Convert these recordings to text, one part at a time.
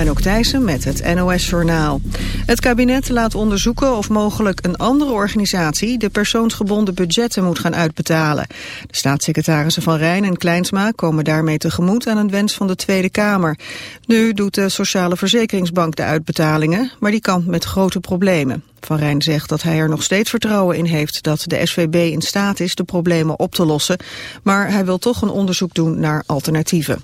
Anouk Thijssen met het NOS-journaal. Het kabinet laat onderzoeken of mogelijk een andere organisatie... de persoonsgebonden budgetten moet gaan uitbetalen. De staatssecretarissen Van Rijn en Kleinsma komen daarmee tegemoet... aan een wens van de Tweede Kamer. Nu doet de Sociale Verzekeringsbank de uitbetalingen... maar die kampt met grote problemen. Van Rijn zegt dat hij er nog steeds vertrouwen in heeft... dat de SVB in staat is de problemen op te lossen... maar hij wil toch een onderzoek doen naar alternatieven.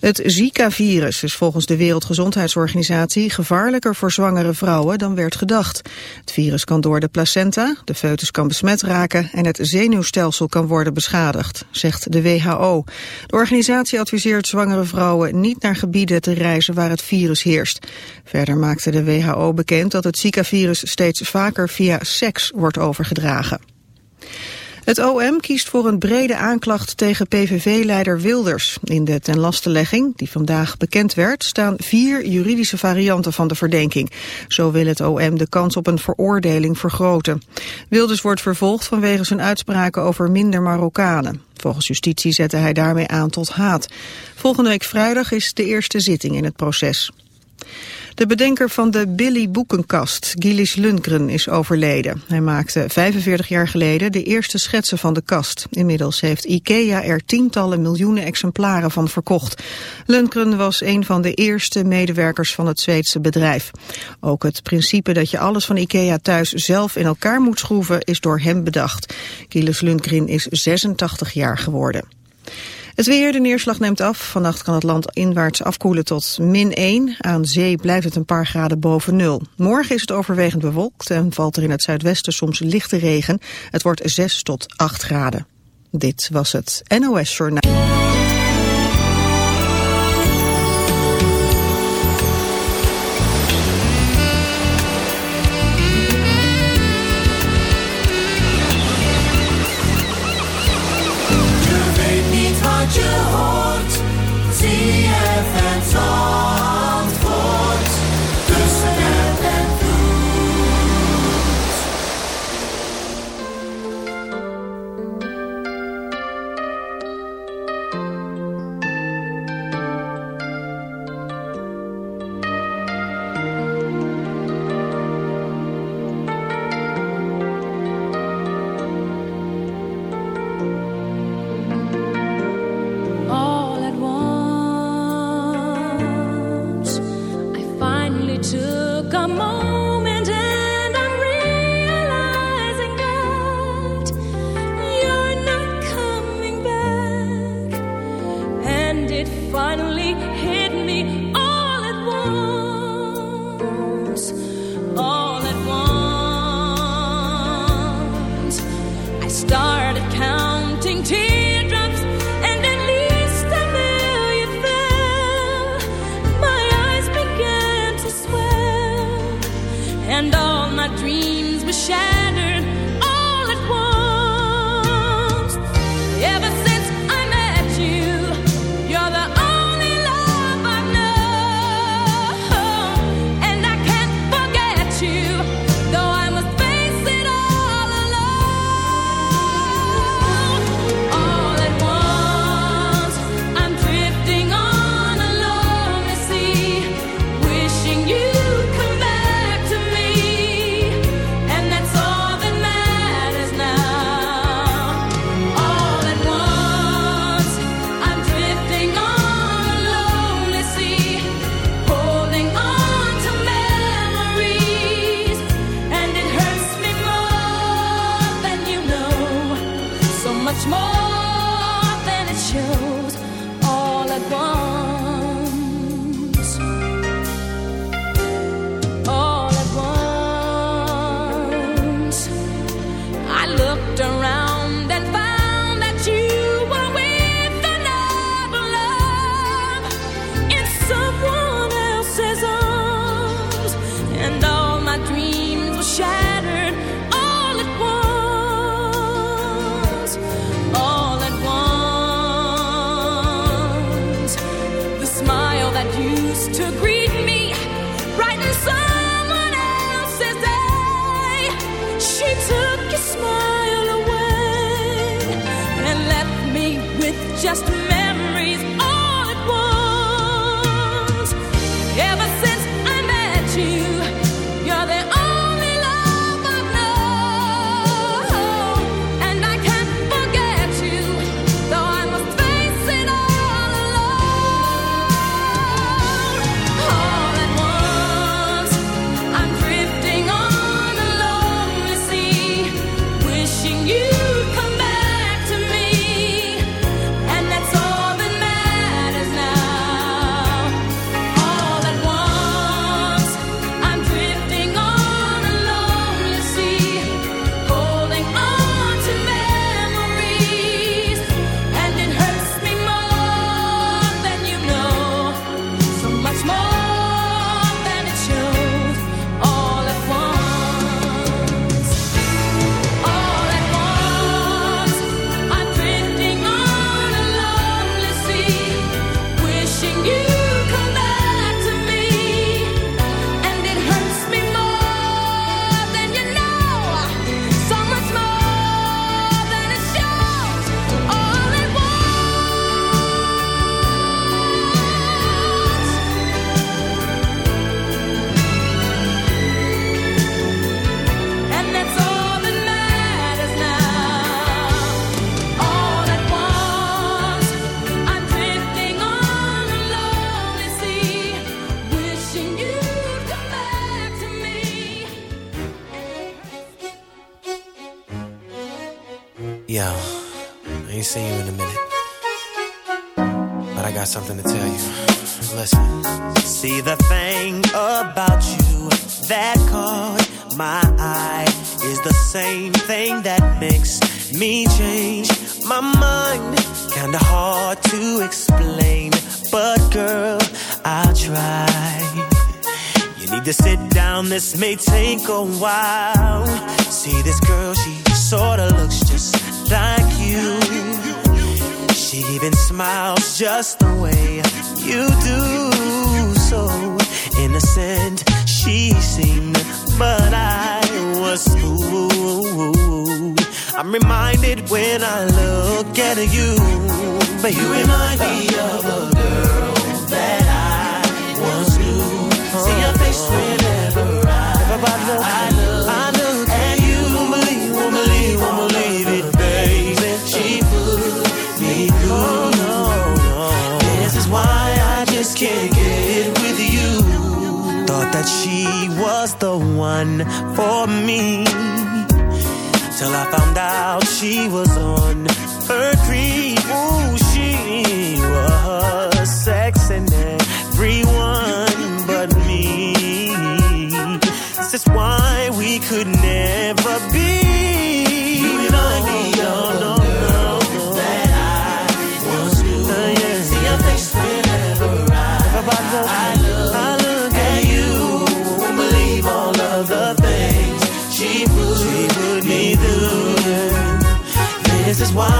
Het Zika-virus is volgens de Wereldgezondheidsorganisatie gevaarlijker voor zwangere vrouwen dan werd gedacht. Het virus kan door de placenta, de foetus kan besmet raken en het zenuwstelsel kan worden beschadigd, zegt de WHO. De organisatie adviseert zwangere vrouwen niet naar gebieden te reizen waar het virus heerst. Verder maakte de WHO bekend dat het Zika-virus steeds vaker via seks wordt overgedragen. Het OM kiest voor een brede aanklacht tegen PVV-leider Wilders. In de tenlastelegging, die vandaag bekend werd, staan vier juridische varianten van de verdenking. Zo wil het OM de kans op een veroordeling vergroten. Wilders wordt vervolgd vanwege zijn uitspraken over minder Marokkanen. Volgens justitie zette hij daarmee aan tot haat. Volgende week vrijdag is de eerste zitting in het proces. De bedenker van de Billy Boekenkast, Gillis Lundgren, is overleden. Hij maakte 45 jaar geleden de eerste schetsen van de kast. Inmiddels heeft IKEA er tientallen miljoenen exemplaren van verkocht. Lundgren was een van de eerste medewerkers van het Zweedse bedrijf. Ook het principe dat je alles van IKEA thuis zelf in elkaar moet schroeven is door hem bedacht. Gillis Lundgren is 86 jaar geworden. Het weer, de neerslag neemt af. Vannacht kan het land inwaarts afkoelen tot min 1. Aan zee blijft het een paar graden boven nul. Morgen is het overwegend bewolkt en valt er in het zuidwesten soms lichte regen. Het wordt 6 tot 8 graden. Dit was het NOS Journaal. for me. Till I found out she was on why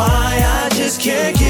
why I just can't get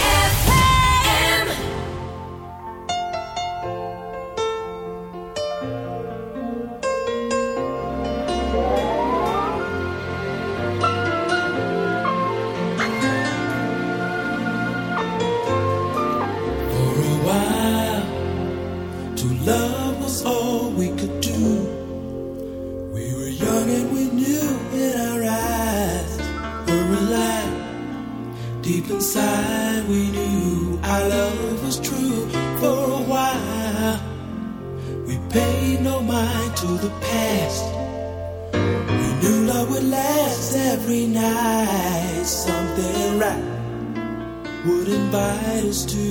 is to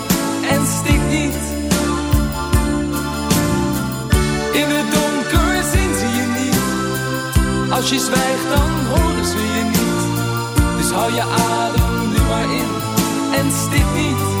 Als je zwijgt dan horen ze je niet. Dus hou je adem nu maar in en stik niet.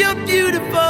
beneath your beautiful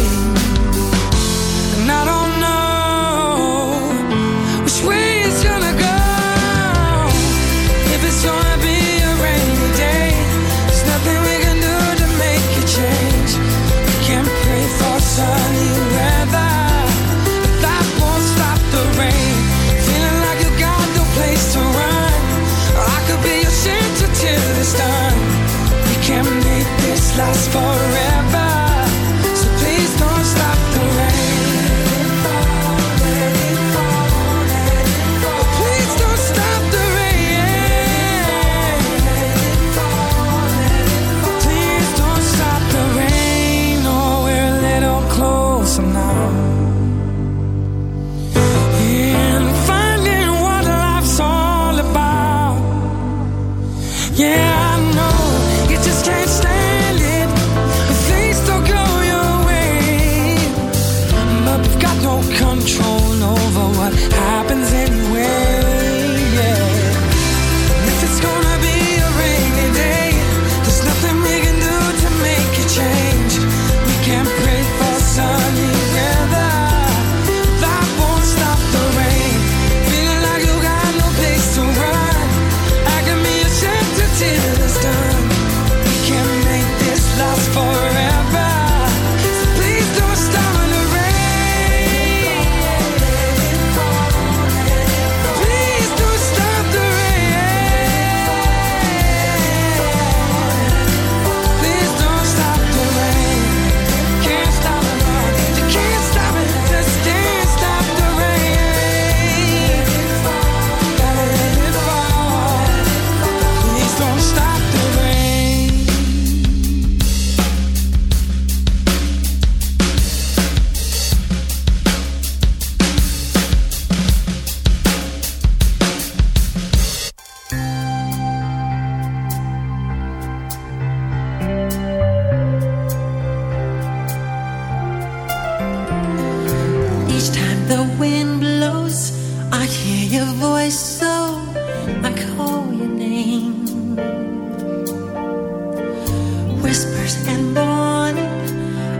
whispers and morning.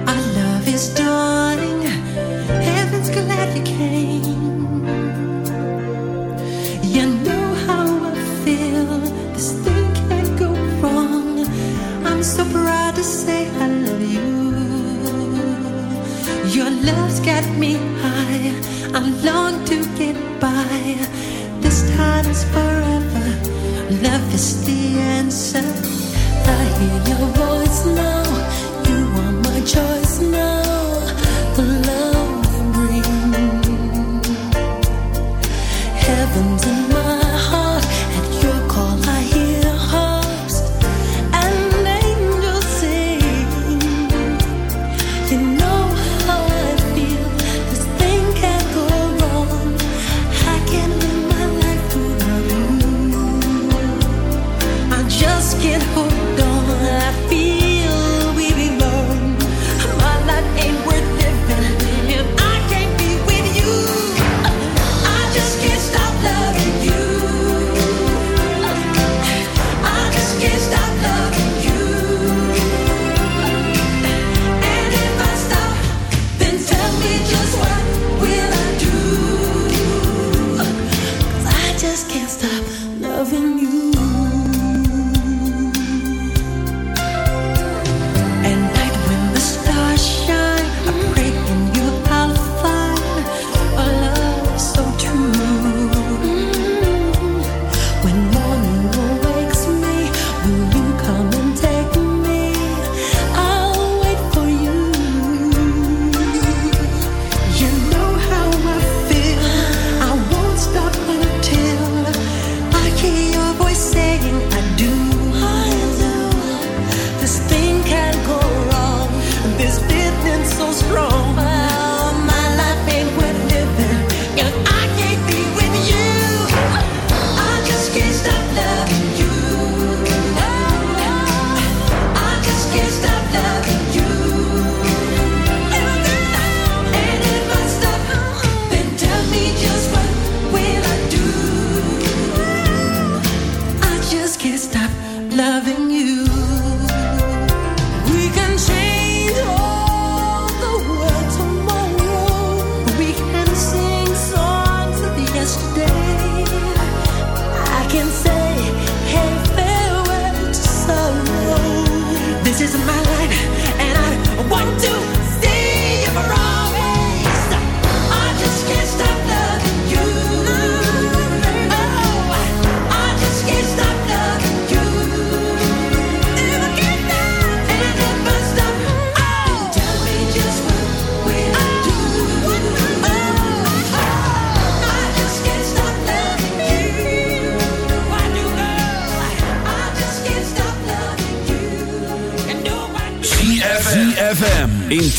Our love is dawning. Heaven's glad you came. You know how I feel. This thing can't go wrong. I'm so proud to say I love you. Your love's got me high. I long to get by. This time is forever. Love is the answer. In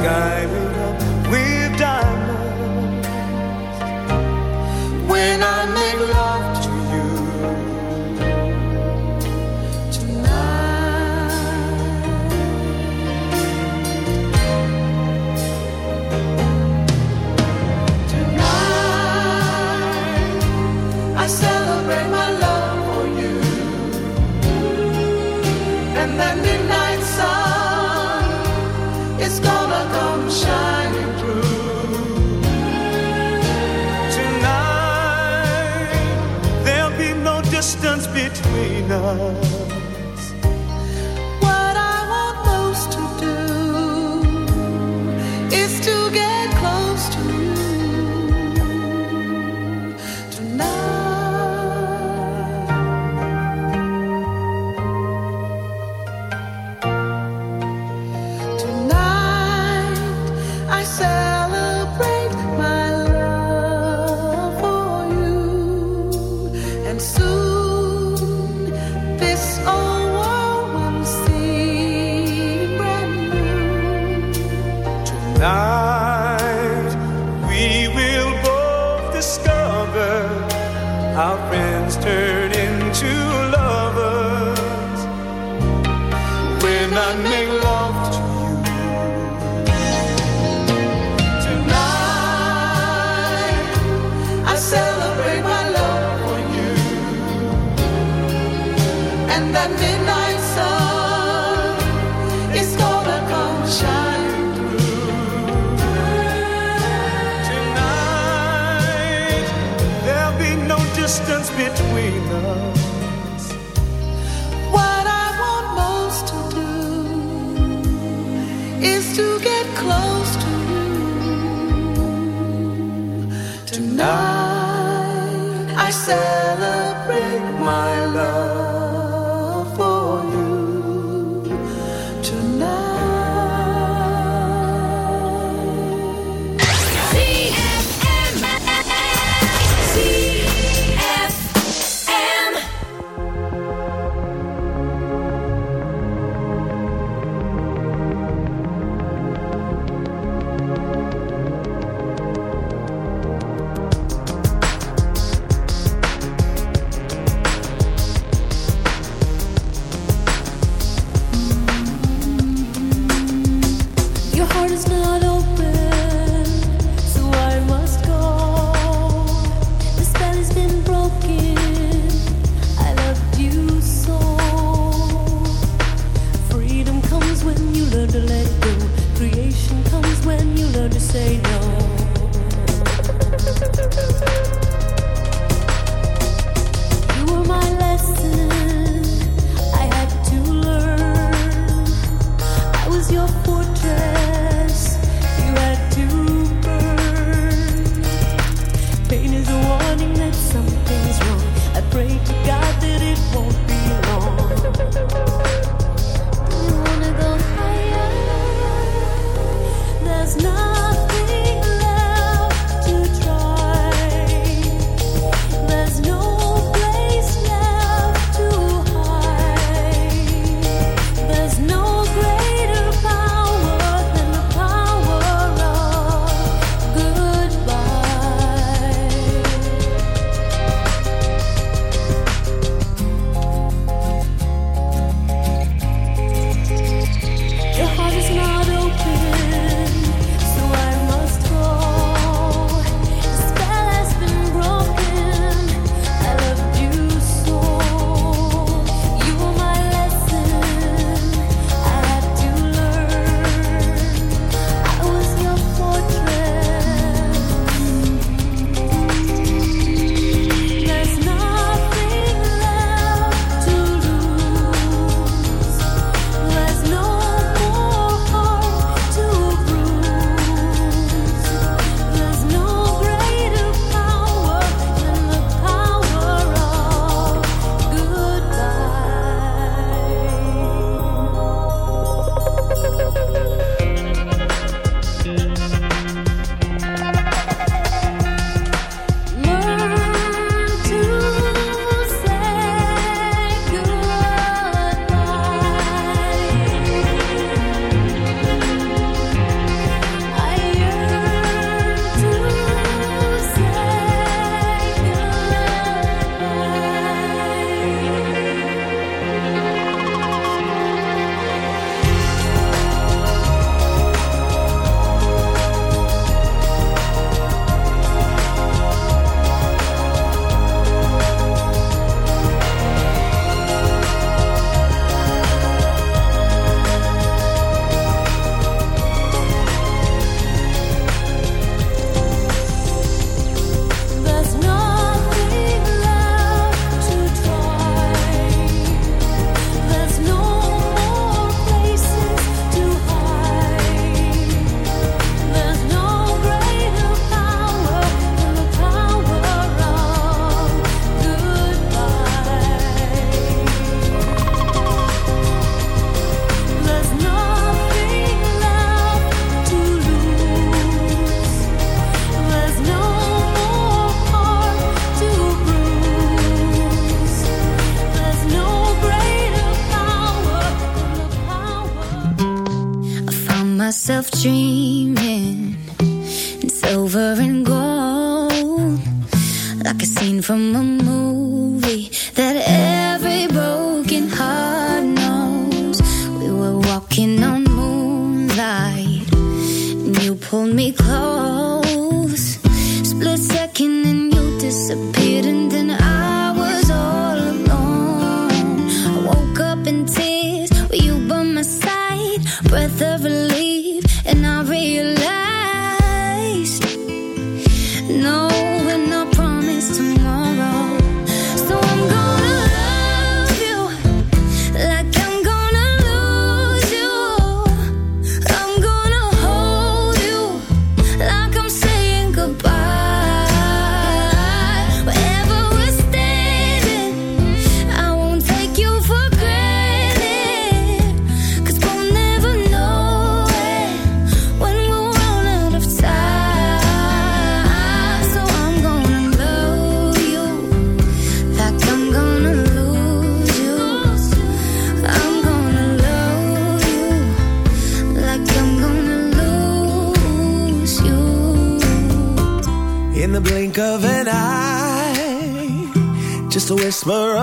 sky. love. Tonight we will both discover our friends turn. between.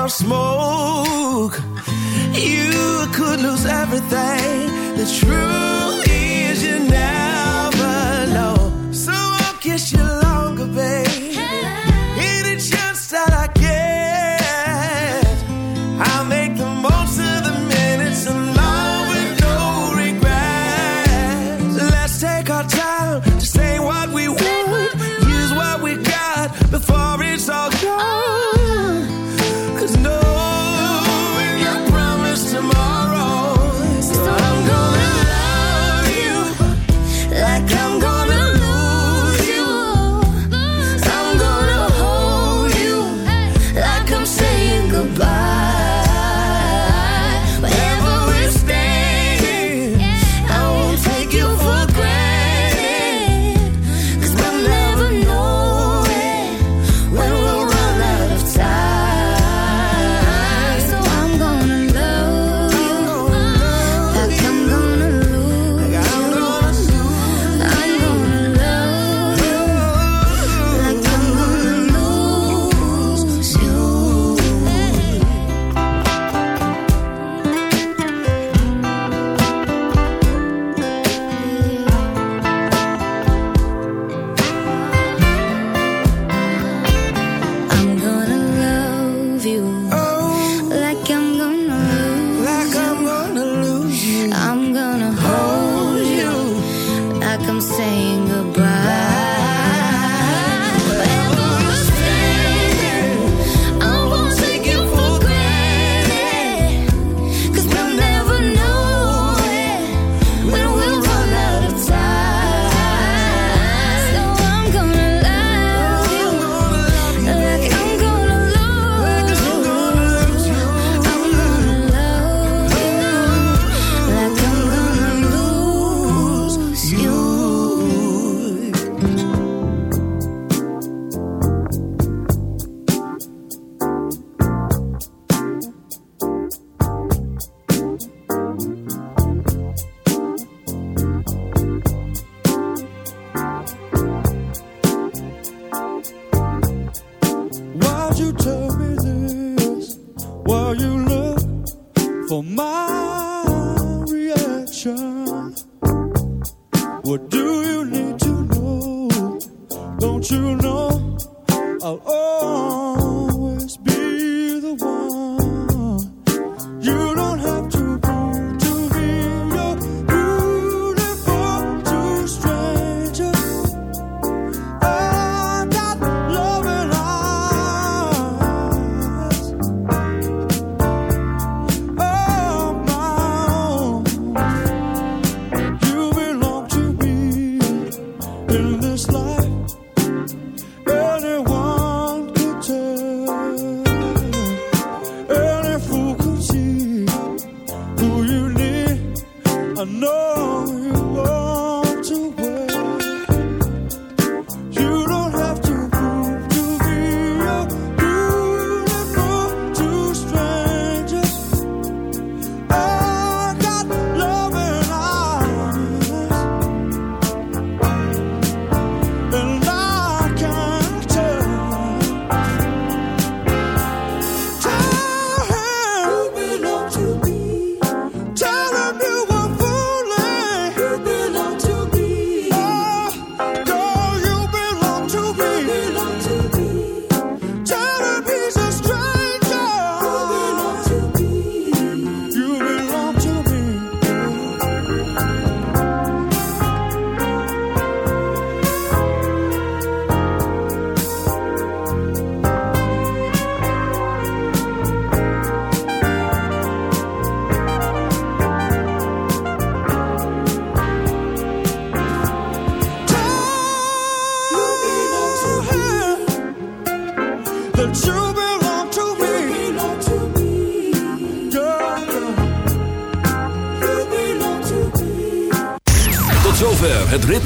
Whisper